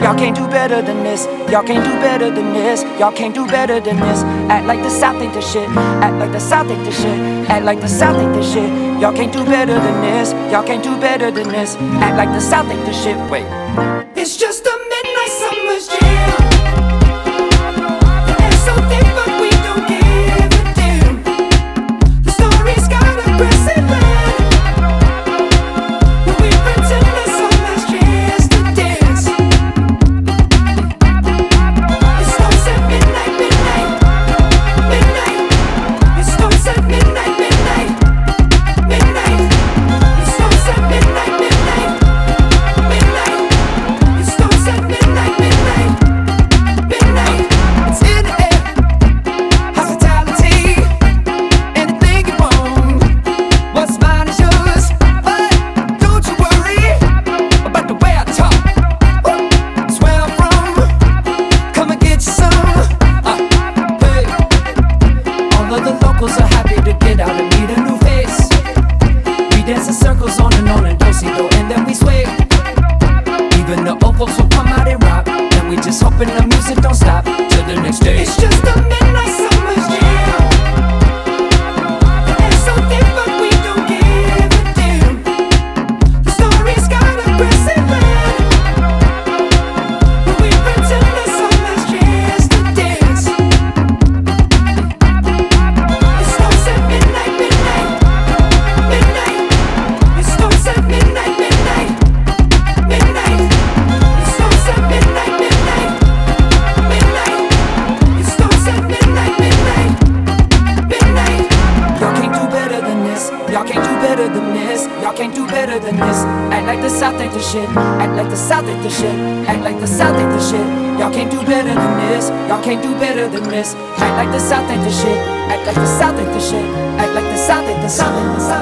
Y'all can't do better than this. Y'all can't do better than this. Y'all can't do better than this. Act like the South ain't the shit. Act like the South ain't the shit. Act like the South ain't the shit. Y'all can't do better than this. Y'all can't do better than this. Act like the South ain't the shit. Wait. It's just a can't do better than this. Act like the South ain't the shit. Act like the South ain't the shit. Act like the South ain't the shit. Y'all can't do better than this. Y'all can't do better than this. Act like the South ain't the shit. Act like the South ain't the shit. Act like the South ain't the South ain't the South